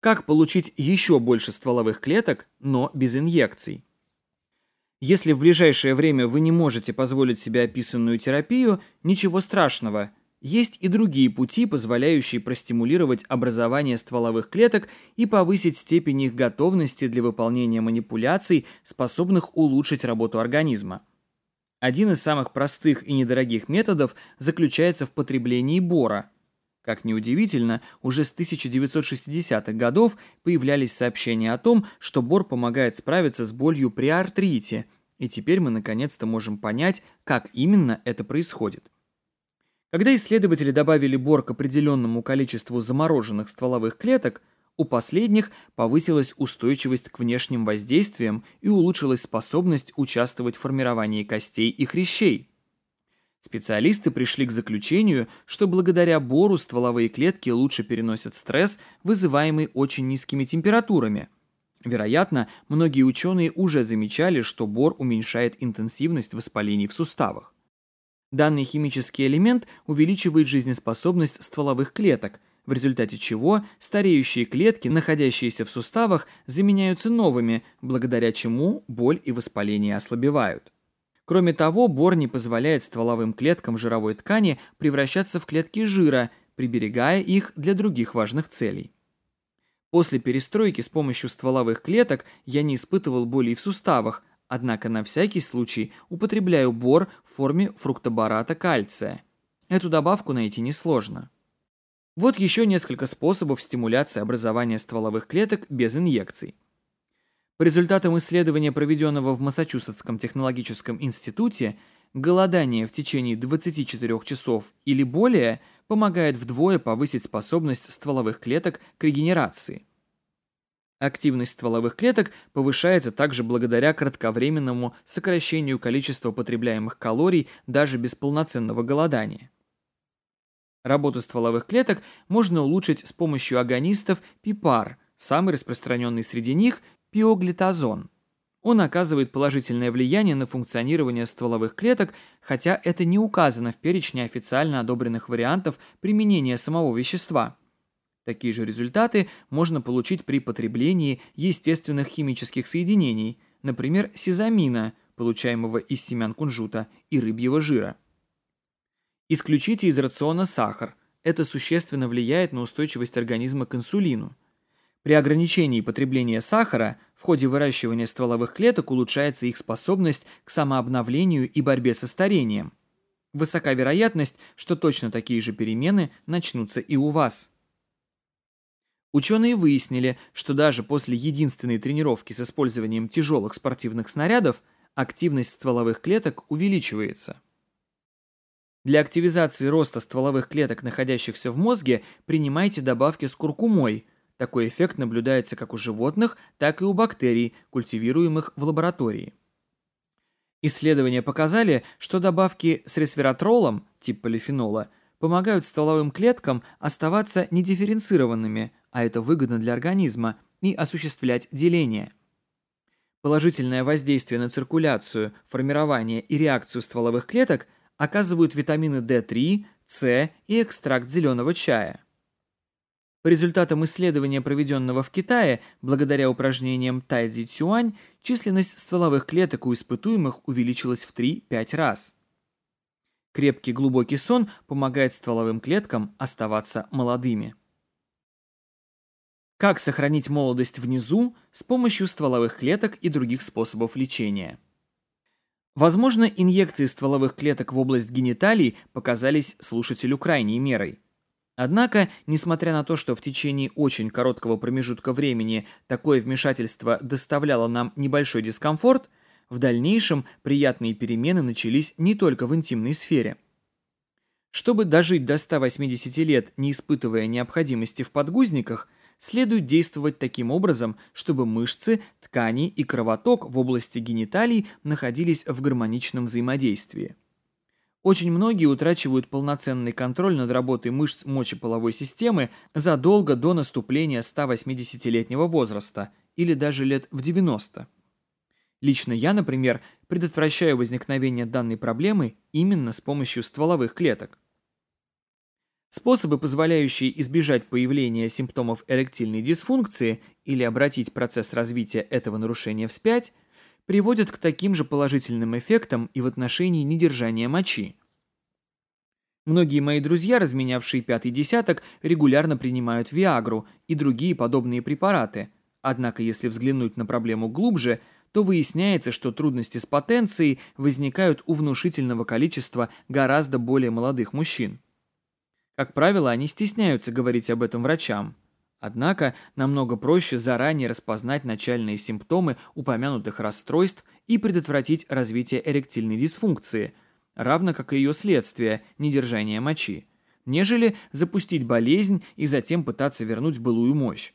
Как получить еще больше стволовых клеток, но без инъекций? Если в ближайшее время вы не можете позволить себе описанную терапию, ничего страшного. Есть и другие пути, позволяющие простимулировать образование стволовых клеток и повысить степень их готовности для выполнения манипуляций, способных улучшить работу организма. Один из самых простых и недорогих методов заключается в потреблении бора – как ни удивительно, уже с 1960-х годов появлялись сообщения о том, что бор помогает справиться с болью при артрите, и теперь мы наконец-то можем понять, как именно это происходит. Когда исследователи добавили бор к определенному количеству замороженных стволовых клеток, у последних повысилась устойчивость к внешним воздействиям и улучшилась способность участвовать в формировании костей и хрящей. Специалисты пришли к заключению, что благодаря бору стволовые клетки лучше переносят стресс, вызываемый очень низкими температурами. Вероятно, многие ученые уже замечали, что бор уменьшает интенсивность воспалений в суставах. Данный химический элемент увеличивает жизнеспособность стволовых клеток, в результате чего стареющие клетки, находящиеся в суставах, заменяются новыми, благодаря чему боль и воспаление ослабевают. Кроме того, бор не позволяет стволовым клеткам жировой ткани превращаться в клетки жира, приберегая их для других важных целей. После перестройки с помощью стволовых клеток я не испытывал болей в суставах, однако на всякий случай употребляю бор в форме фруктобората кальция. Эту добавку найти несложно. Вот еще несколько способов стимуляции образования стволовых клеток без инъекций. По результатам исследования, проведенного в Массачусетском технологическом институте, голодание в течение 24 часов или более помогает вдвое повысить способность стволовых клеток к регенерации. Активность стволовых клеток повышается также благодаря кратковременному сокращению количества потребляемых калорий даже без полноценного голодания. Работу стволовых клеток можно улучшить с помощью агонистов ПИПАР, самый распространенный среди них пиоглитазон. Он оказывает положительное влияние на функционирование стволовых клеток, хотя это не указано в перечне официально одобренных вариантов применения самого вещества. Такие же результаты можно получить при потреблении естественных химических соединений, например, сезамина, получаемого из семян кунжута, и рыбьего жира. Исключите из рациона сахар. Это существенно влияет на устойчивость организма к инсулину. При ограничении потребления сахара в ходе выращивания стволовых клеток улучшается их способность к самообновлению и борьбе со старением. Высока вероятность, что точно такие же перемены начнутся и у вас. Ученые выяснили, что даже после единственной тренировки с использованием тяжелых спортивных снарядов активность стволовых клеток увеличивается. Для активизации роста стволовых клеток, находящихся в мозге, принимайте добавки с куркумой, такой эффект наблюдается как у животных, так и у бактерий, культивируемых в лаборатории. Исследования показали, что добавки с ресвератролом, тип полифенола, помогают стволовым клеткам оставаться недифференцированными, а это выгодно для организма, и осуществлять деление. Положительное воздействие на циркуляцию, формирование и реакцию стволовых клеток оказывают витамины D3, С и экстракт зеленого чая. По результатам исследования, проведенного в Китае, благодаря упражнениям Тайдзи Цюань, численность стволовых клеток у испытуемых увеличилась в 3-5 раз. Крепкий глубокий сон помогает стволовым клеткам оставаться молодыми. Как сохранить молодость внизу с помощью стволовых клеток и других способов лечения? Возможно, инъекции стволовых клеток в область гениталий показались слушателю крайней мерой. Однако, несмотря на то, что в течение очень короткого промежутка времени такое вмешательство доставляло нам небольшой дискомфорт, в дальнейшем приятные перемены начались не только в интимной сфере. Чтобы дожить до 180 лет, не испытывая необходимости в подгузниках, следует действовать таким образом, чтобы мышцы, ткани и кровоток в области гениталий находились в гармоничном взаимодействии. Очень многие утрачивают полноценный контроль над работой мышц мочеполовой системы задолго до наступления 180-летнего возраста или даже лет в 90. Лично я, например, предотвращаю возникновение данной проблемы именно с помощью стволовых клеток. Способы, позволяющие избежать появления симптомов эректильной дисфункции или обратить процесс развития этого нарушения вспять – приводят к таким же положительным эффектам и в отношении недержания мочи. Многие мои друзья, разменявшие пятый десяток, регулярно принимают Виагру и другие подобные препараты. Однако, если взглянуть на проблему глубже, то выясняется, что трудности с потенцией возникают у внушительного количества гораздо более молодых мужчин. Как правило, они стесняются говорить об этом врачам. Однако намного проще заранее распознать начальные симптомы упомянутых расстройств и предотвратить развитие эректильной дисфункции, равно как и ее следствие – недержание мочи, нежели запустить болезнь и затем пытаться вернуть былую мощь.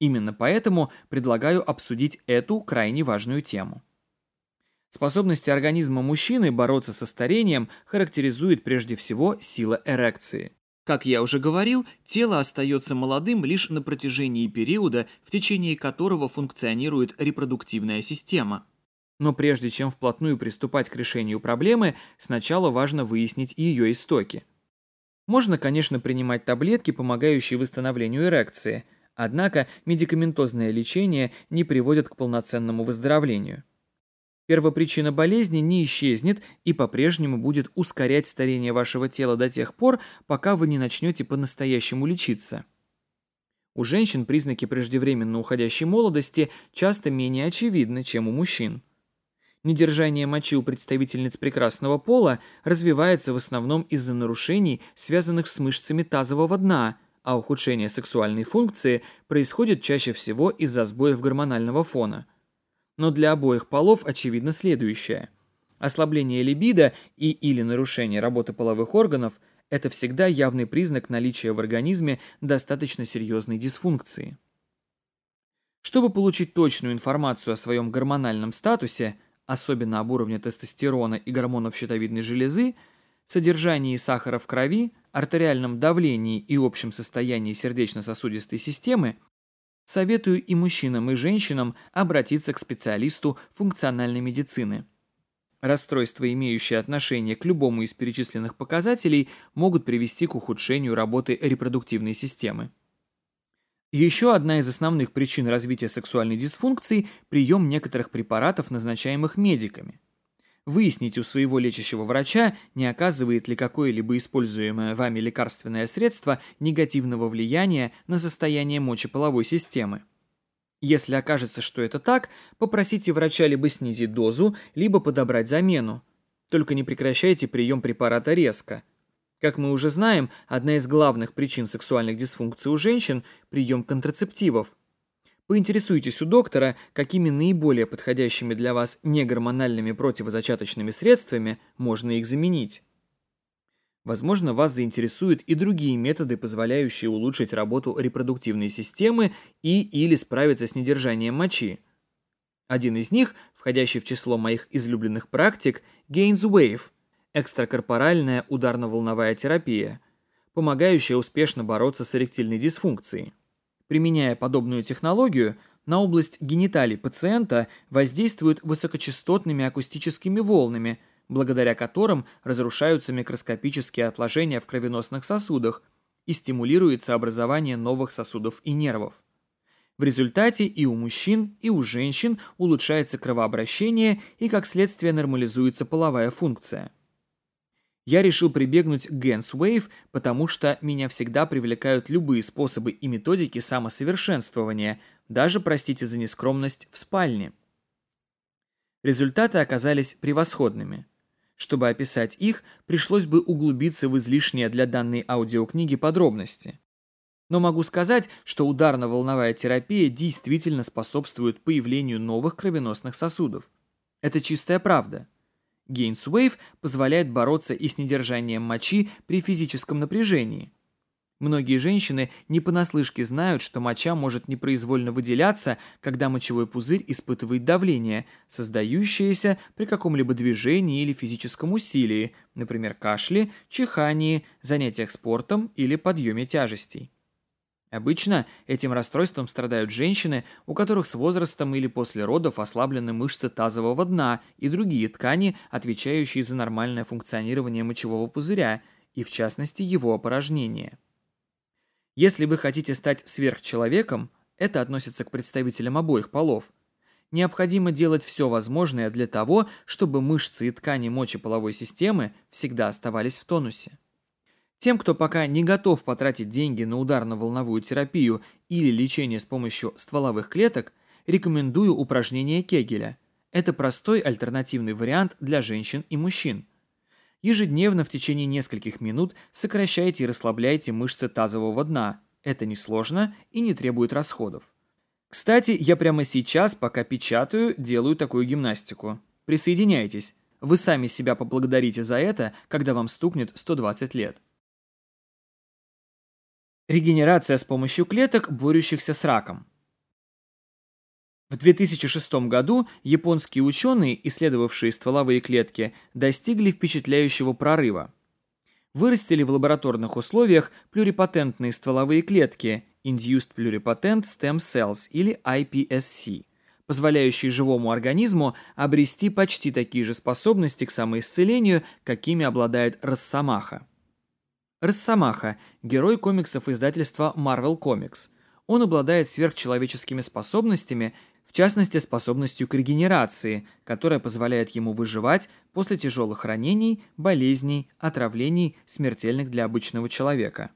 Именно поэтому предлагаю обсудить эту крайне важную тему. Способность организма мужчины бороться со старением характеризует прежде всего сила эрекции – как я уже говорил, тело остается молодым лишь на протяжении периода, в течение которого функционирует репродуктивная система. Но прежде чем вплотную приступать к решению проблемы, сначала важно выяснить ее истоки. Можно, конечно, принимать таблетки, помогающие восстановлению эрекции, однако медикаментозное лечение не приводит к полноценному выздоровлению. Первопричина болезни не исчезнет и по-прежнему будет ускорять старение вашего тела до тех пор, пока вы не начнете по-настоящему лечиться. У женщин признаки преждевременно уходящей молодости часто менее очевидны, чем у мужчин. Недержание мочи у представительниц прекрасного пола развивается в основном из-за нарушений, связанных с мышцами тазового дна, а ухудшение сексуальной функции происходит чаще всего из-за сбоев гормонального фона – но для обоих полов очевидно следующее. Ослабление либидо и или нарушение работы половых органов – это всегда явный признак наличия в организме достаточно серьезной дисфункции. Чтобы получить точную информацию о своем гормональном статусе, особенно об уровне тестостерона и гормонов щитовидной железы, содержании сахара в крови, артериальном давлении и общем состоянии сердечно-сосудистой системы – советую и мужчинам, и женщинам обратиться к специалисту функциональной медицины. Расстройства, имеющие отношение к любому из перечисленных показателей, могут привести к ухудшению работы репродуктивной системы. Еще одна из основных причин развития сексуальной дисфункции – прием некоторых препаратов, назначаемых медиками – выясните у своего лечащего врача, не оказывает ли какое-либо используемое вами лекарственное средство негативного влияния на состояние мочеполовой системы. Если окажется, что это так, попросите врача либо снизить дозу, либо подобрать замену. Только не прекращайте прием препарата резко. Как мы уже знаем, одна из главных причин сексуальных дисфункций у женщин – прием контрацептивов – Поинтересуйтесь у доктора, какими наиболее подходящими для вас негормональными противозачаточными средствами можно их заменить. Возможно, вас заинтересуют и другие методы, позволяющие улучшить работу репродуктивной системы и или справиться с недержанием мочи. Один из них, входящий в число моих излюбленных практик, Gains Wave – экстракорпоральная ударно-волновая терапия, помогающая успешно бороться с эректильной дисфункцией. Применяя подобную технологию, на область гениталий пациента воздействуют высокочастотными акустическими волнами, благодаря которым разрушаются микроскопические отложения в кровеносных сосудах и стимулируется образование новых сосудов и нервов. В результате и у мужчин, и у женщин улучшается кровообращение и, как следствие, нормализуется половая функция. Я решил прибегнуть к Gens Wave, потому что меня всегда привлекают любые способы и методики самосовершенствования, даже, простите за нескромность, в спальне. Результаты оказались превосходными. Чтобы описать их, пришлось бы углубиться в излишние для данной аудиокниги подробности. Но могу сказать, что ударно-волновая терапия действительно способствует появлению новых кровеносных сосудов. Это чистая правда – Гейнс-Wave позволяет бороться и с недержанием мочи при физическом напряжении. Многие женщины не понаслышке знают, что моча может непроизвольно выделяться, когда мочевой пузырь испытывает давление, создающееся при каком-либо движении или физическом усилии, например, кашле, чихании, занятиях спортом или подъеме тяжестей. Обычно этим расстройством страдают женщины, у которых с возрастом или после родов ослаблены мышцы тазового дна и другие ткани, отвечающие за нормальное функционирование мочевого пузыря и, в частности, его опорожнение. Если вы хотите стать сверхчеловеком, это относится к представителям обоих полов, необходимо делать все возможное для того, чтобы мышцы и ткани мочеполовой системы всегда оставались в тонусе. Тем, кто пока не готов потратить деньги на ударно-волновую терапию или лечение с помощью стволовых клеток, рекомендую упражнение Кегеля. Это простой альтернативный вариант для женщин и мужчин. Ежедневно в течение нескольких минут сокращайте и расслабляйте мышцы тазового дна. Это несложно и не требует расходов. Кстати, я прямо сейчас, пока печатаю, делаю такую гимнастику. Присоединяйтесь. Вы сами себя поблагодарите за это, когда вам стукнет 120 лет. Регенерация с помощью клеток, борющихся с раком. В 2006 году японские ученые, исследовавшие стволовые клетки, достигли впечатляющего прорыва. Вырастили в лабораторных условиях плюрипатентные стволовые клетки Induced Pluripotent Stem Cells или iPSC, позволяющие живому организму обрести почти такие же способности к самоисцелению, какими обладает росомаха. Росомаха – герой комиксов издательства Marvel Comics. Он обладает сверхчеловеческими способностями, в частности, способностью к регенерации, которая позволяет ему выживать после тяжелых ранений, болезней, отравлений, смертельных для обычного человека.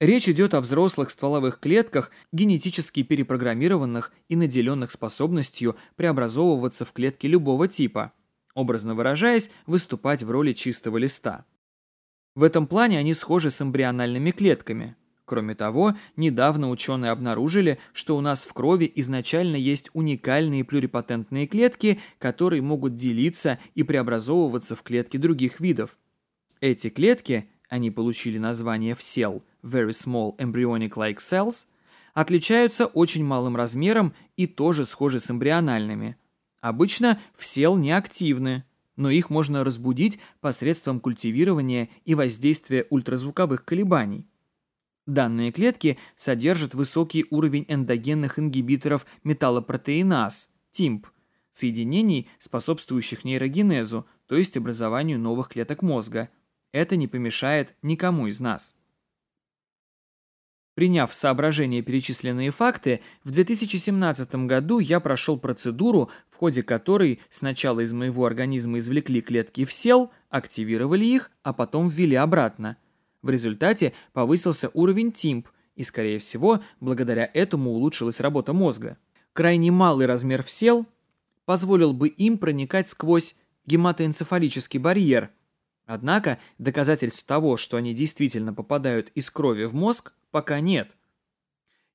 Речь идет о взрослых стволовых клетках, генетически перепрограммированных и наделенных способностью преобразовываться в клетки любого типа, образно выражаясь, выступать в роли чистого листа. В этом плане они схожи с эмбриональными клетками. Кроме того, недавно ученые обнаружили, что у нас в крови изначально есть уникальные плюрипатентные клетки, которые могут делиться и преобразовываться в клетки других видов. Эти клетки, они получили название ВСЕЛ – Very Small Embryonic-like Cells, отличаются очень малым размером и тоже схожи с эмбриональными. Обычно ВСЕЛ неактивны – но их можно разбудить посредством культивирования и воздействия ультразвуковых колебаний. Данные клетки содержат высокий уровень эндогенных ингибиторов металлопротеиназ, ТИМП, соединений, способствующих нейрогенезу, то есть образованию новых клеток мозга. Это не помешает никому из нас. Приняв в соображение перечисленные факты, в 2017 году я прошел процедуру, в ходе которой сначала из моего организма извлекли клетки в сел, активировали их, а потом ввели обратно. В результате повысился уровень ТИМП, и, скорее всего, благодаря этому улучшилась работа мозга. Крайне малый размер в сел позволил бы им проникать сквозь гематоэнцефалический барьер. Однако доказательств того, что они действительно попадают из крови в мозг, пока нет.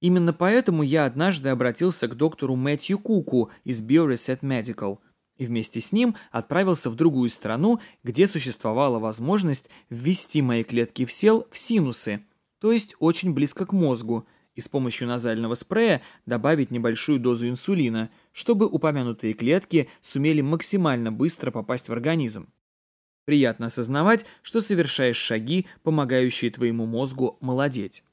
Именно поэтому я однажды обратился к доктору Мэтью Куку из Bioreset Medical и вместе с ним отправился в другую страну, где существовала возможность ввести мои клетки в сел в синусы, то есть очень близко к мозгу, и с помощью назального спрея добавить небольшую дозу инсулина, чтобы упомянутые клетки сумели максимально быстро попасть в организм. Приятно осознавать, что совершаешь шаги, помогающие твоему мозгу молодеть.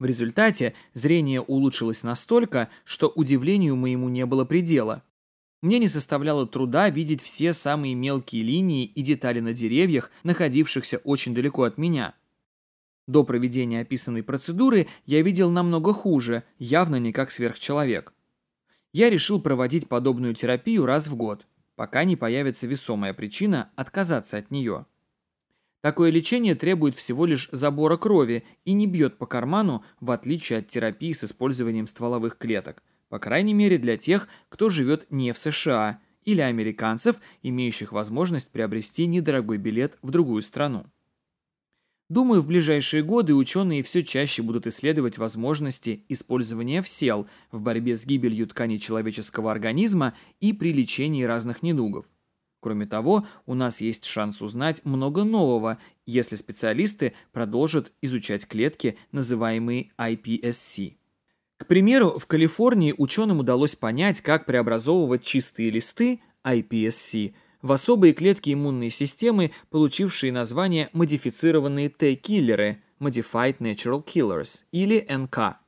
В результате зрение улучшилось настолько, что удивлению моему не было предела. Мне не составляло труда видеть все самые мелкие линии и детали на деревьях, находившихся очень далеко от меня. До проведения описанной процедуры я видел намного хуже, явно не как сверхчеловек. Я решил проводить подобную терапию раз в год, пока не появится весомая причина отказаться от нее. Такое лечение требует всего лишь забора крови и не бьет по карману, в отличие от терапии с использованием стволовых клеток, по крайней мере для тех, кто живет не в США, или американцев, имеющих возможность приобрести недорогой билет в другую страну. Думаю, в ближайшие годы ученые все чаще будут исследовать возможности использования всел в борьбе с гибелью тканей человеческого организма и при лечении разных недугов. Кроме того, у нас есть шанс узнать много нового, если специалисты продолжат изучать клетки, называемые iPSC. К примеру, в Калифорнии ученым удалось понять, как преобразовывать чистые листы iPSC в особые клетки иммунной системы, получившие название модифицированные T-киллеры Modified Natural Killers или НК.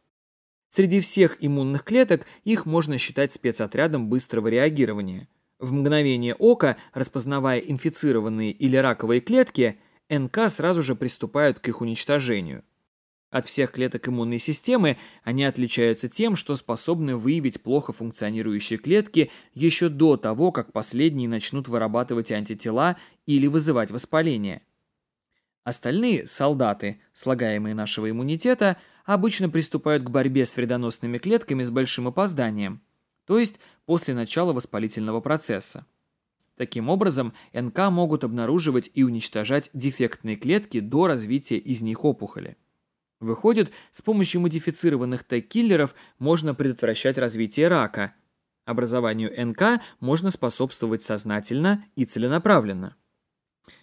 Среди всех иммунных клеток их можно считать спецотрядом быстрого реагирования – в мгновение ока, распознавая инфицированные или раковые клетки, НК сразу же приступают к их уничтожению. От всех клеток иммунной системы они отличаются тем, что способны выявить плохо функционирующие клетки еще до того, как последние начнут вырабатывать антитела или вызывать воспаление. Остальные солдаты, слагаемые нашего иммунитета, обычно приступают к борьбе с вредоносными клетками с большим опозданием – то есть после начала воспалительного процесса. Таким образом, НК могут обнаруживать и уничтожать дефектные клетки до развития из них опухоли. Выходит, с помощью модифицированных Т-киллеров можно предотвращать развитие рака. Образованию НК можно способствовать сознательно и целенаправленно.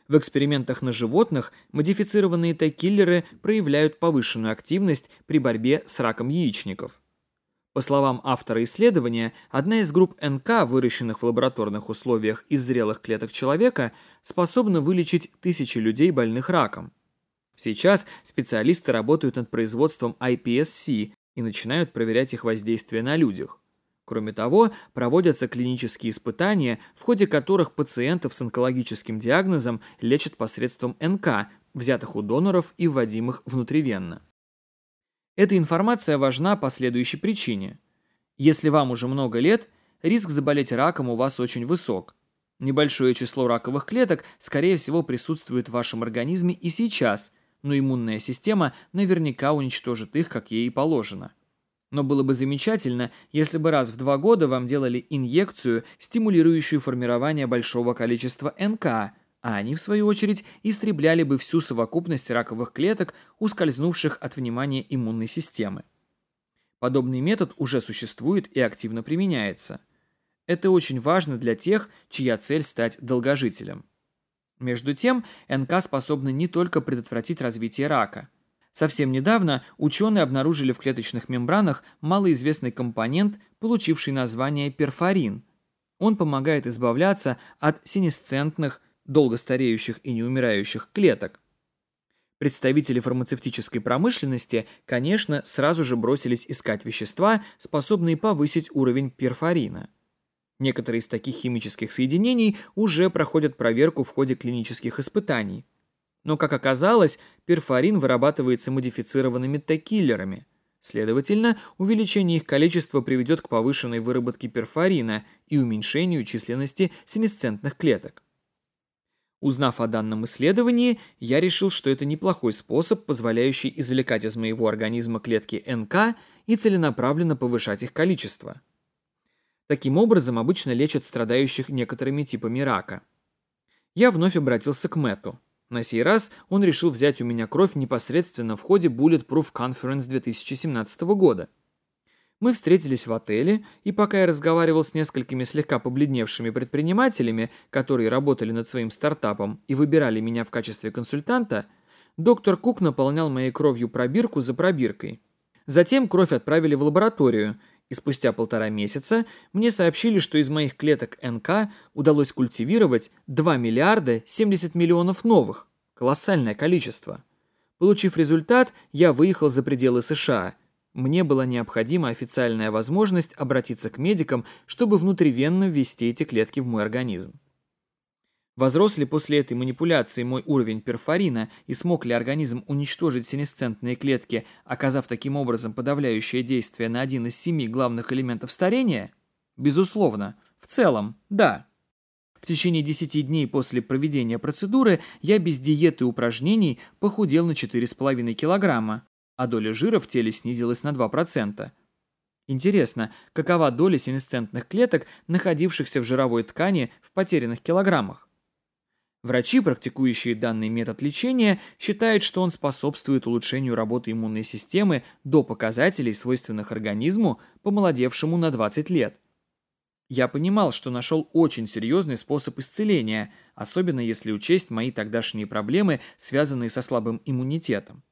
В экспериментах на животных модифицированные Т-киллеры проявляют повышенную активность при борьбе с раком яичников. По словам автора исследования, одна из групп НК, выращенных в лабораторных условиях из зрелых клеток человека, способна вылечить тысячи людей, больных раком. Сейчас специалисты работают над производством iPSC и начинают проверять их воздействие на людях. Кроме того, проводятся клинические испытания, в ходе которых пациентов с онкологическим диагнозом лечат посредством НК, взятых у доноров и вводимых внутривенно. Эта информация важна по следующей причине. Если вам уже много лет, риск заболеть раком у вас очень высок. Небольшое число раковых клеток, скорее всего, присутствует в вашем организме и сейчас, но иммунная система наверняка уничтожит их, как ей и положено. Но было бы замечательно, если бы раз в два года вам делали инъекцию, стимулирующую формирование большого количества НК, а они, в свою очередь, истребляли бы всю совокупность раковых клеток, ускользнувших от внимания иммунной системы. Подобный метод уже существует и активно применяется. Это очень важно для тех, чья цель стать долгожителем. Между тем, НК способны не только предотвратить развитие рака. Совсем недавно ученые обнаружили в клеточных мембранах малоизвестный компонент, получивший название перфорин. Он помогает избавляться от синесцентных, долго стареющих и не умирающих клеток. Представители фармацевтической промышленности, конечно, сразу же бросились искать вещества, способные повысить уровень перфорина. Некоторые из таких химических соединений уже проходят проверку в ходе клинических испытаний. Но, как оказалось, перфорин вырабатывается модифицированными Т-киллерами. Следовательно, увеличение их количества приведет к повышенной выработке перфорина и уменьшению численности синесцентных клеток. Узнав о данном исследовании, я решил, что это неплохой способ, позволяющий извлекать из моего организма клетки НК и целенаправленно повышать их количество. Таким образом обычно лечат страдающих некоторыми типами рака. Я вновь обратился к Мэтту. На сей раз он решил взять у меня кровь непосредственно в ходе Bulletproof Conference 2017 года. Мы встретились в отеле, и пока я разговаривал с несколькими слегка побледневшими предпринимателями, которые работали над своим стартапом и выбирали меня в качестве консультанта, доктор Кук наполнял моей кровью пробирку за пробиркой. Затем кровь отправили в лабораторию, и спустя полтора месяца мне сообщили, что из моих клеток НК удалось культивировать 2 миллиарда 70 миллионов новых. Колоссальное количество. Получив результат, я выехал за пределы США – мне была необходима официальная возможность обратиться к медикам, чтобы внутривенно ввести эти клетки в мой организм. Возрос ли после этой манипуляции мой уровень перфорина и смог ли организм уничтожить синесцентные клетки, оказав таким образом подавляющее действие на один из семи главных элементов старения? Безусловно. В целом, да. В течение 10 дней после проведения процедуры я без диеты и упражнений похудел на 4,5 килограмма, а доля жира в теле снизилась на 2%. Интересно, какова доля синесцентных клеток, находившихся в жировой ткани в потерянных килограммах? Врачи, практикующие данный метод лечения, считают, что он способствует улучшению работы иммунной системы до показателей, свойственных организму, помолодевшему на 20 лет. Я понимал, что нашел очень серьезный способ исцеления, особенно если учесть мои тогдашние проблемы, связанные со слабым иммунитетом.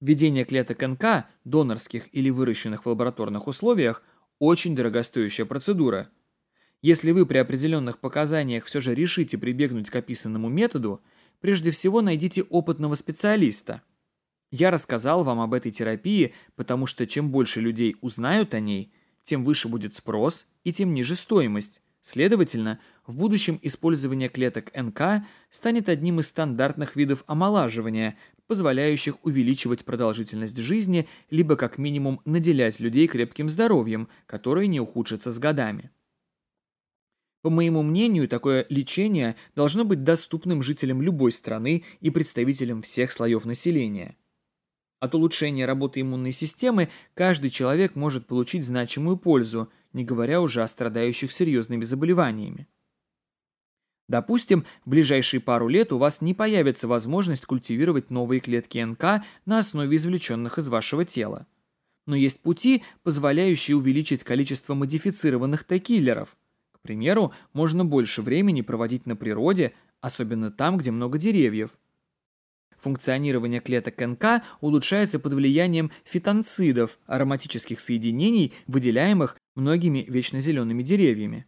Введение клеток НК, донорских или выращенных в лабораторных условиях, очень дорогостоящая процедура. Если вы при определенных показаниях все же решите прибегнуть к описанному методу, прежде всего найдите опытного специалиста. Я рассказал вам об этой терапии, потому что чем больше людей узнают о ней, тем выше будет спрос и тем ниже стоимость. Следовательно, в будущем использование клеток НК станет одним из стандартных видов омолаживания, позволяющих увеличивать продолжительность жизни, либо как минимум наделять людей крепким здоровьем, которое не ухудшится с годами. По моему мнению, такое лечение должно быть доступным жителям любой страны и представителям всех слоев населения. От улучшения работы иммунной системы каждый человек может получить значимую пользу, не говоря уже о страдающих серьезными заболеваниями. Допустим, в ближайшие пару лет у вас не появится возможность культивировать новые клетки НК на основе извлеченных из вашего тела. Но есть пути, позволяющие увеличить количество модифицированных Т-киллеров. К примеру, можно больше времени проводить на природе, особенно там, где много деревьев. Функционирование клеток НК улучшается под влиянием фитонцидов, ароматических соединений, выделяемых многими вечнозелеными деревьями.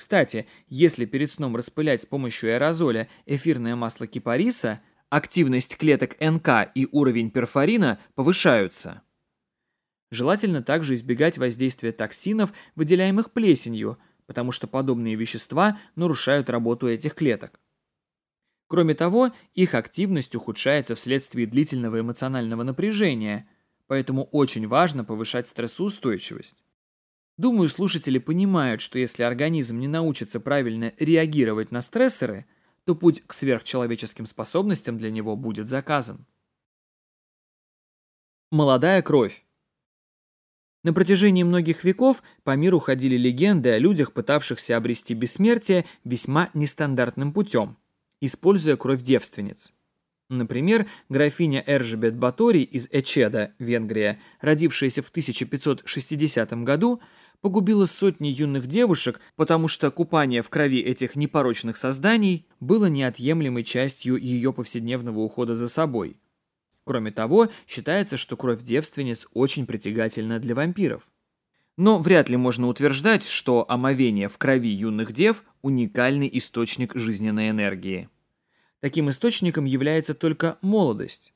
Кстати, если перед сном распылять с помощью аэрозоля эфирное масло кипариса, активность клеток НК и уровень перфорина повышаются. Желательно также избегать воздействия токсинов, выделяемых плесенью, потому что подобные вещества нарушают работу этих клеток. Кроме того, их активность ухудшается вследствие длительного эмоционального напряжения, поэтому очень важно повышать стрессоустойчивость. Думаю, слушатели понимают, что если организм не научится правильно реагировать на стрессоры, то путь к сверхчеловеческим способностям для него будет заказан. Молодая кровь. На протяжении многих веков по миру ходили легенды о людях, пытавшихся обрести бессмертие весьма нестандартным путем, используя кровь девственниц. Например, графиня Эржебет Батори из Эчеда, Венгрия, родившаяся в 1560 году, погубила сотни юных девушек, потому что купание в крови этих непорочных созданий было неотъемлемой частью ее повседневного ухода за собой. Кроме того, считается, что кровь девственниц очень притягательна для вампиров. Но вряд ли можно утверждать, что омовение в крови юных дев – уникальный источник жизненной энергии. Таким источником является только молодость.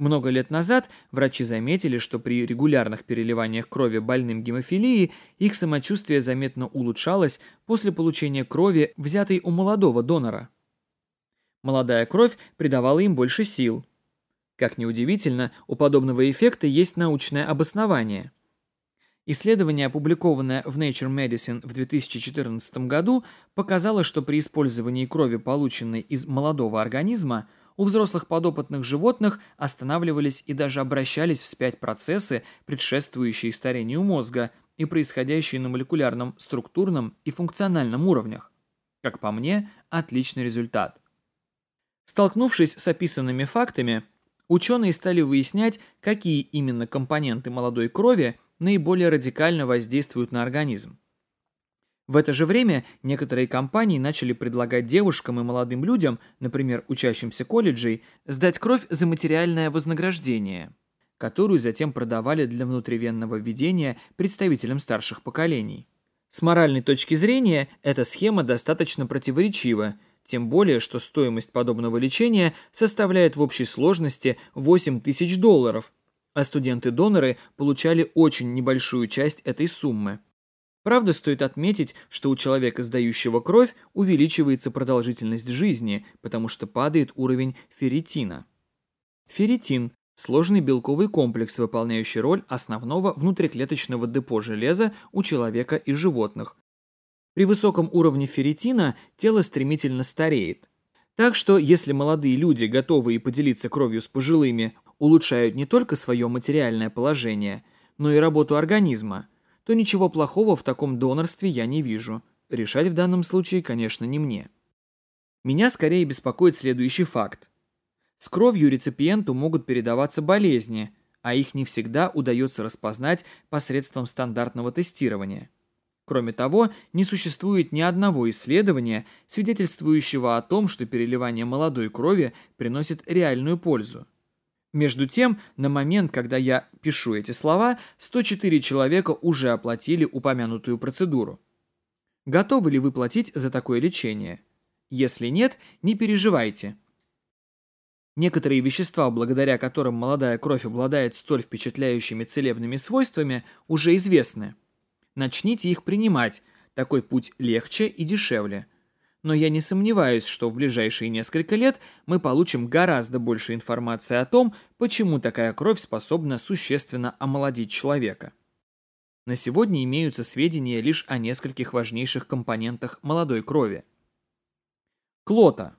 Много лет назад врачи заметили, что при регулярных переливаниях крови больным гемофилией их самочувствие заметно улучшалось после получения крови, взятой у молодого донора. Молодая кровь придавала им больше сил. Как ни удивительно, у подобного эффекта есть научное обоснование. Исследование, опубликованное в Nature Medicine в 2014 году, показало, что при использовании крови, полученной из молодого организма, у взрослых подопытных животных останавливались и даже обращались вспять процессы, предшествующие старению мозга и происходящие на молекулярном, структурном и функциональном уровнях. Как по мне, отличный результат. Столкнувшись с описанными фактами, ученые стали выяснять, какие именно компоненты молодой крови наиболее радикально воздействуют на организм. В это же время некоторые компании начали предлагать девушкам и молодым людям, например, учащимся колледжей, сдать кровь за материальное вознаграждение, которую затем продавали для внутривенного введения представителям старших поколений. С моральной точки зрения эта схема достаточно противоречива, тем более, что стоимость подобного лечения составляет в общей сложности 8 тысяч долларов, а студенты-доноры получали очень небольшую часть этой суммы. Правда, стоит отметить, что у человека, сдающего кровь, увеличивается продолжительность жизни, потому что падает уровень ферритина. Ферритин – сложный белковый комплекс, выполняющий роль основного внутриклеточного депо железа у человека и животных. При высоком уровне ферритина тело стремительно стареет. Так что, если молодые люди, готовые поделиться кровью с пожилыми, улучшают не только свое материальное положение, но и работу организма – то ничего плохого в таком донорстве я не вижу. Решать в данном случае, конечно, не мне. Меня скорее беспокоит следующий факт. С кровью реципиенту могут передаваться болезни, а их не всегда удается распознать посредством стандартного тестирования. Кроме того, не существует ни одного исследования, свидетельствующего о том, что переливание молодой крови приносит реальную пользу. Между тем, на момент, когда я пишу эти слова, 104 человека уже оплатили упомянутую процедуру. Готовы ли вы платить за такое лечение? Если нет, не переживайте. Некоторые вещества, благодаря которым молодая кровь обладает столь впечатляющими целебными свойствами, уже известны. Начните их принимать, такой путь легче и дешевле но я не сомневаюсь, что в ближайшие несколько лет мы получим гораздо больше информации о том, почему такая кровь способна существенно омолодить человека. На сегодня имеются сведения лишь о нескольких важнейших компонентах молодой крови. Клота.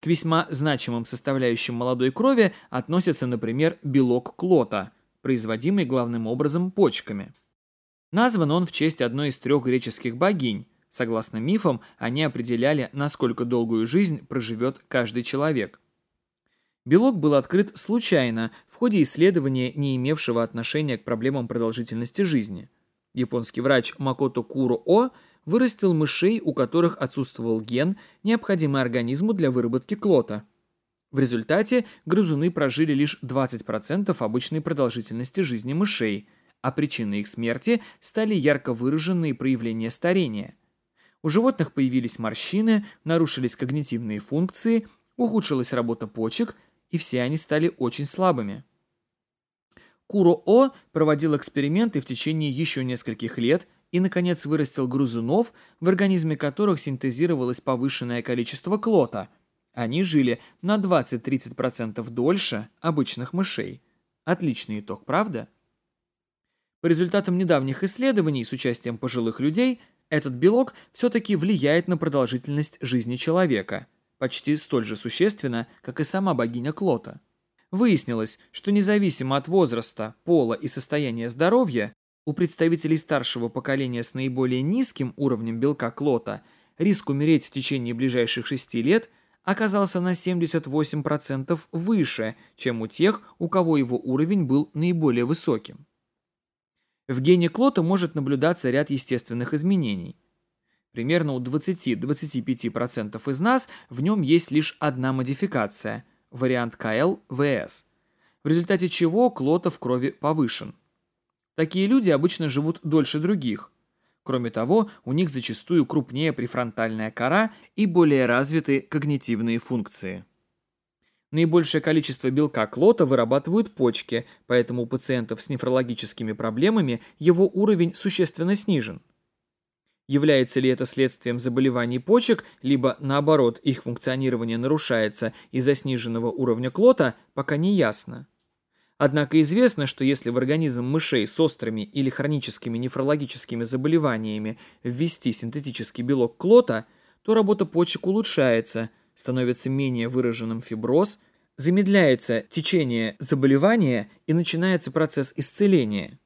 К весьма значимым составляющим молодой крови относится, например, белок клота, производимый главным образом почками. Назван он в честь одной из трех греческих богинь Согласно мифам, они определяли, насколько долгую жизнь проживет каждый человек. Белок был открыт случайно в ходе исследования, не имевшего отношения к проблемам продолжительности жизни. Японский врач Макото Куро О вырастил мышей, у которых отсутствовал ген, необходимый организму для выработки клота. В результате грызуны прожили лишь 20% обычной продолжительности жизни мышей, а причиной их смерти стали ярко выраженные проявления старения – у животных появились морщины, нарушились когнитивные функции, ухудшилась работа почек, и все они стали очень слабыми. Куро-О проводил эксперименты в течение еще нескольких лет и, наконец, вырастил грызунов, в организме которых синтезировалось повышенное количество клота. Они жили на 20-30% дольше обычных мышей. Отличный итог, правда? По результатам недавних исследований с участием пожилых людей – этот белок все-таки влияет на продолжительность жизни человека, почти столь же существенно, как и сама богиня Клота. Выяснилось, что независимо от возраста, пола и состояния здоровья, у представителей старшего поколения с наиболее низким уровнем белка Клота риск умереть в течение ближайших 6 лет оказался на 78% выше, чем у тех, у кого его уровень был наиболее высоким. В гене Клота может наблюдаться ряд естественных изменений. Примерно у 20-25% из нас в нем есть лишь одна модификация – вариант КЛ-ВС, в результате чего Клота в крови повышен. Такие люди обычно живут дольше других. Кроме того, у них зачастую крупнее префронтальная кора и более развиты когнитивные функции. Наибольшее количество белка клота вырабатывают почки, поэтому у пациентов с нефрологическими проблемами его уровень существенно снижен. Является ли это следствием заболеваний почек, либо наоборот их функционирование нарушается из-за сниженного уровня клота, пока не ясно. Однако известно, что если в организм мышей с острыми или хроническими нефрологическими заболеваниями ввести синтетический белок клота, то работа почек улучшается – становится менее выраженным фиброз, замедляется течение заболевания и начинается процесс исцеления.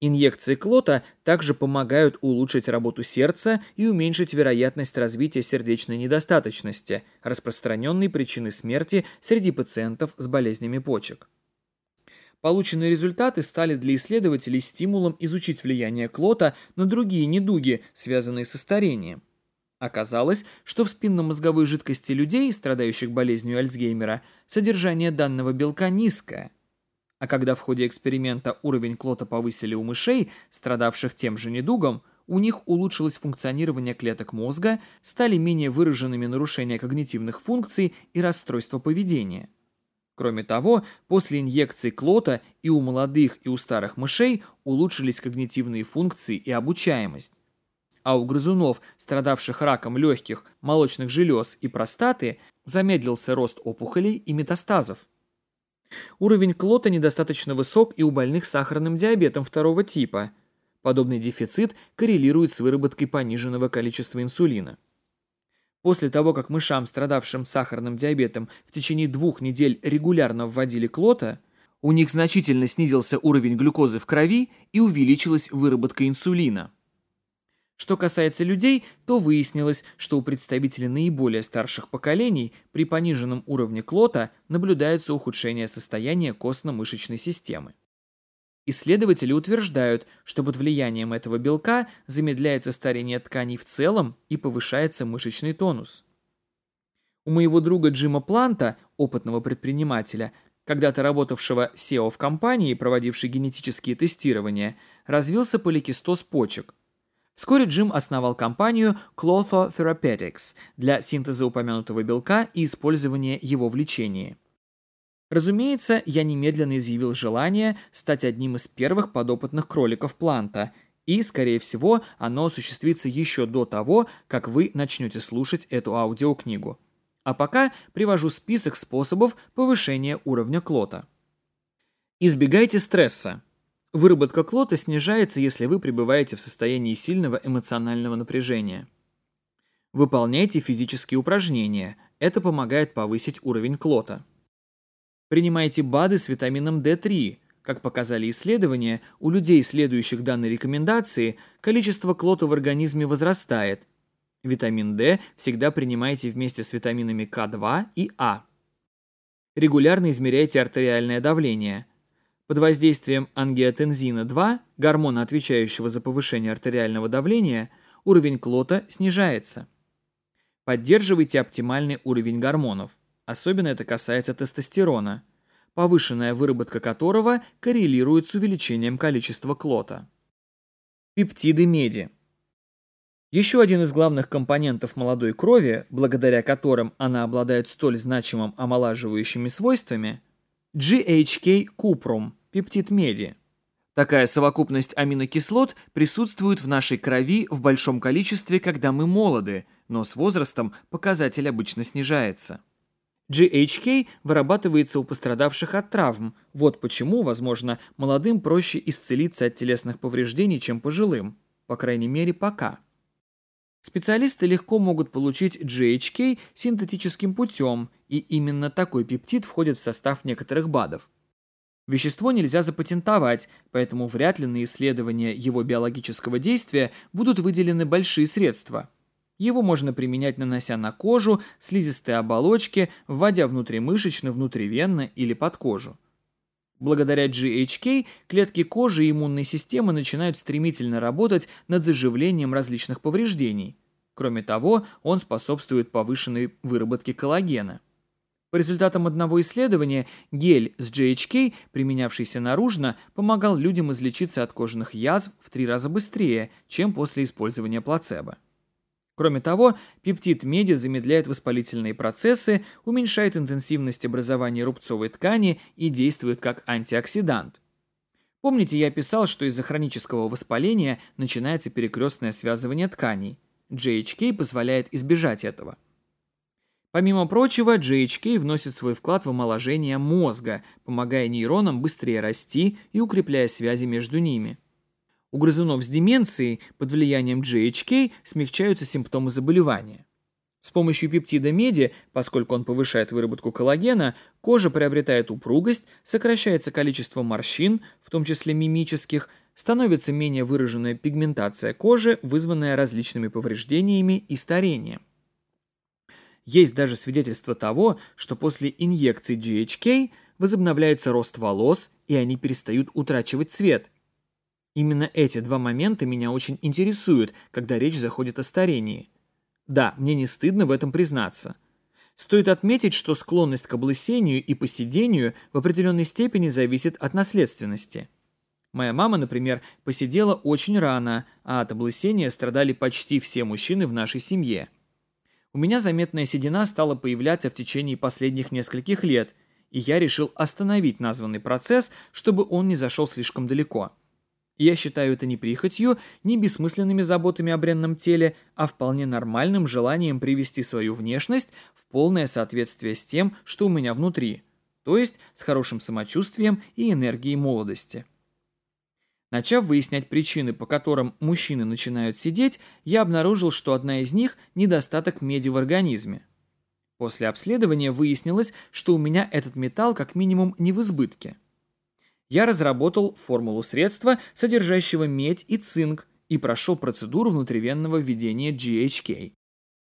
Инъекции клота также помогают улучшить работу сердца и уменьшить вероятность развития сердечной недостаточности, распространенной причины смерти среди пациентов с болезнями почек. Полученные результаты стали для исследователей стимулом изучить влияние клота на другие недуги, связанные со старением. Оказалось, что в спинномозговой жидкости людей, страдающих болезнью Альцгеймера, содержание данного белка низкое. А когда в ходе эксперимента уровень клота повысили у мышей, страдавших тем же недугом, у них улучшилось функционирование клеток мозга, стали менее выраженными нарушения когнитивных функций и расстройства поведения. Кроме того, после инъекции клота и у молодых, и у старых мышей улучшились когнитивные функции и обучаемость а у грызунов, страдавших раком легких, молочных желез и простаты, замедлился рост опухолей и метастазов. Уровень клота недостаточно высок и у больных сахарным диабетом второго типа. Подобный дефицит коррелирует с выработкой пониженного количества инсулина. После того, как мышам, страдавшим сахарным диабетом, в течение двух недель регулярно вводили клота, у них значительно снизился уровень глюкозы в крови и увеличилась выработка инсулина. Что касается людей, то выяснилось, что у представителей наиболее старших поколений при пониженном уровне клота наблюдается ухудшение состояния костно-мышечной системы. Исследователи утверждают, что под влиянием этого белка замедляется старение тканей в целом и повышается мышечный тонус. У моего друга Джима Планта, опытного предпринимателя, когда-то работавшего SEO в компании, проводившей генетические тестирования, развился поликистоз почек – Вскоре Джим основал компанию Clotho Therapeutics для синтеза упомянутого белка и использования его в лечении. Разумеется, я немедленно изъявил желание стать одним из первых подопытных кроликов Планта, и, скорее всего, оно осуществится еще до того, как вы начнете слушать эту аудиокнигу. А пока привожу список способов повышения уровня Клота. Избегайте стресса. Выработка клота снижается, если вы пребываете в состоянии сильного эмоционального напряжения. Выполняйте физические упражнения. Это помогает повысить уровень клота. Принимайте БАДы с витамином D3. Как показали исследования, у людей, следующих данной рекомендации, количество клота в организме возрастает. Витамин D всегда принимайте вместе с витаминами К2 и А. Регулярно измеряйте артериальное давление – под воздействием ангиотензина-2, гормона, отвечающего за повышение артериального давления, уровень клота снижается. Поддерживайте оптимальный уровень гормонов. Особенно это касается тестостерона, повышенная выработка которого коррелирует с увеличением количества клота. Пептиды меди. Еще один из главных компонентов молодой крови, благодаря которым она обладает столь значимым омолаживающими свойствами, GHK купрум – пептид меди. Такая совокупность аминокислот присутствует в нашей крови в большом количестве, когда мы молоды, но с возрастом показатель обычно снижается. GHK вырабатывается у пострадавших от травм. Вот почему, возможно, молодым проще исцелиться от телесных повреждений, чем пожилым. По крайней мере, пока. Специалисты легко могут получить GHK синтетическим путем, и именно такой пептид входит в состав некоторых БАДов. Вещество нельзя запатентовать, поэтому вряд ли на исследование его биологического действия будут выделены большие средства. Его можно применять, нанося на кожу, слизистые оболочки, вводя внутримышечно, внутривенно или под кожу. Благодаря GHK клетки кожи и иммунной системы начинают стремительно работать над заживлением различных повреждений. Кроме того, он способствует повышенной выработке коллагена. По результатам одного исследования, гель с GHK, применявшийся наружно, помогал людям излечиться от кожных язв в три раза быстрее, чем после использования плацебо. Кроме того, пептид меди замедляет воспалительные процессы, уменьшает интенсивность образования рубцовой ткани и действует как антиоксидант. Помните, я писал, что из-за хронического воспаления начинается перекрестное связывание тканей. GHK позволяет избежать этого. Помимо прочего, GHK вносит свой вклад в омоложение мозга, помогая нейронам быстрее расти и укрепляя связи между ними. У грызунов с деменцией под влиянием GHK смягчаются симптомы заболевания. С помощью пептида меди, поскольку он повышает выработку коллагена, кожа приобретает упругость, сокращается количество морщин, в том числе мимических, становится менее выраженная пигментация кожи, вызванная различными повреждениями и старением. Есть даже свидетельство того, что после инъекций GHK возобновляется рост волос, и они перестают утрачивать цвет. Именно эти два момента меня очень интересуют, когда речь заходит о старении. Да, мне не стыдно в этом признаться. Стоит отметить, что склонность к облысению и поседению в определенной степени зависит от наследственности. Моя мама, например, посидела очень рано, а от облысения страдали почти все мужчины в нашей семье. У меня заметная седина стала появляться в течение последних нескольких лет, и я решил остановить названный процесс, чтобы он не зашел слишком далеко. Я считаю это не прихотью, не бессмысленными заботами о бренном теле, а вполне нормальным желанием привести свою внешность в полное соответствие с тем, что у меня внутри, то есть с хорошим самочувствием и энергией молодости. Начав выяснять причины, по которым мужчины начинают сидеть, я обнаружил, что одна из них – недостаток меди в организме. После обследования выяснилось, что у меня этот металл как минимум не в избытке. Я разработал формулу средства, содержащего медь и цинк, и прошел процедуру внутривенного введения GHK.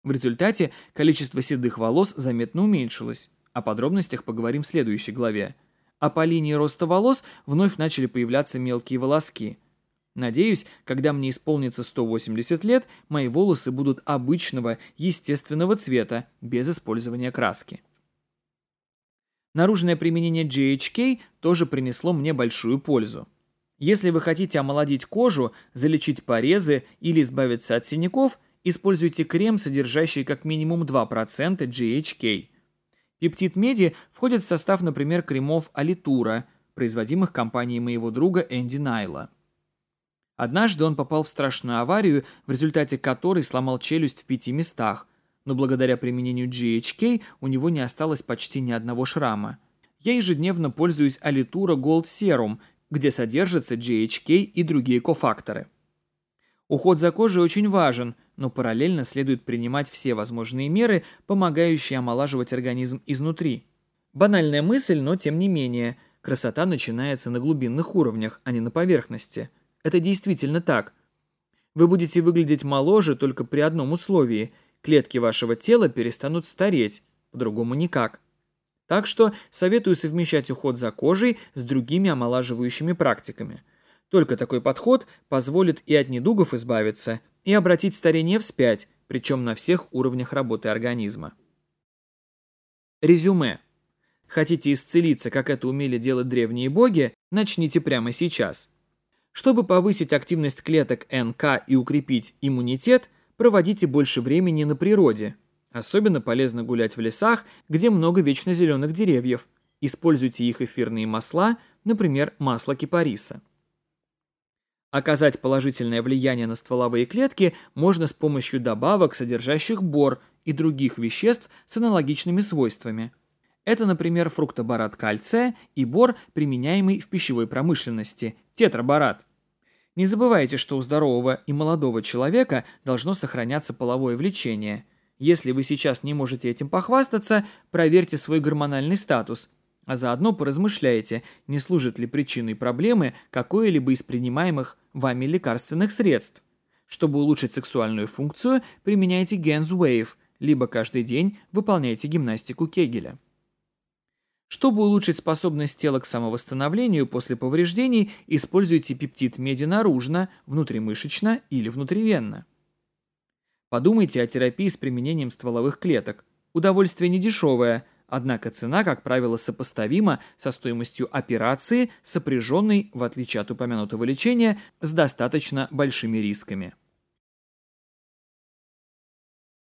В результате количество седых волос заметно уменьшилось. О подробностях поговорим в следующей главе а по линии роста волос вновь начали появляться мелкие волоски. Надеюсь, когда мне исполнится 180 лет, мои волосы будут обычного, естественного цвета, без использования краски. Наружное применение GHK тоже принесло мне большую пользу. Если вы хотите омолодить кожу, залечить порезы или избавиться от синяков, используйте крем, содержащий как минимум 2% GHK. Пептид-меди входит в состав, например, кремов Алитура, производимых компанией моего друга Энди Найла. Однажды он попал в страшную аварию, в результате которой сломал челюсть в пяти местах, но благодаря применению GHK у него не осталось почти ни одного шрама. Я ежедневно пользуюсь Алитура Gold Serum, где содержатся GHK и другие кофакторы. Уход за кожей очень важен, но параллельно следует принимать все возможные меры, помогающие омолаживать организм изнутри. Банальная мысль, но тем не менее, красота начинается на глубинных уровнях, а не на поверхности. Это действительно так. Вы будете выглядеть моложе только при одном условии – клетки вашего тела перестанут стареть, по-другому никак. Так что советую совмещать уход за кожей с другими омолаживающими практиками. Только такой подход позволит и от недугов избавиться, и обратить старение вспять, причем на всех уровнях работы организма. Резюме. Хотите исцелиться, как это умели делать древние боги, начните прямо сейчас. Чтобы повысить активность клеток НК и укрепить иммунитет, проводите больше времени на природе. Особенно полезно гулять в лесах, где много вечно деревьев. Используйте их эфирные масла, например, масло кипариса. Оказать положительное влияние на стволовые клетки можно с помощью добавок, содержащих бор и других веществ с аналогичными свойствами. Это, например, фруктобарат кальция и бор, применяемый в пищевой промышленности, тетраборат. Не забывайте, что у здорового и молодого человека должно сохраняться половое влечение. Если вы сейчас не можете этим похвастаться, проверьте свой гормональный статус – а заодно поразмышляйте, не служит ли причиной проблемы какое-либо из принимаемых вами лекарственных средств. Чтобы улучшить сексуальную функцию, применяйте Gens Wave, либо каждый день выполняйте гимнастику Кегеля. Чтобы улучшить способность тела к самовосстановлению после повреждений, используйте пептид меди наружно, внутримышечно или внутривенно. Подумайте о терапии с применением стволовых клеток. Удовольствие недешевое, Однако цена, как правило, сопоставима со стоимостью операции, сопряженной, в отличие от упомянутого лечения, с достаточно большими рисками.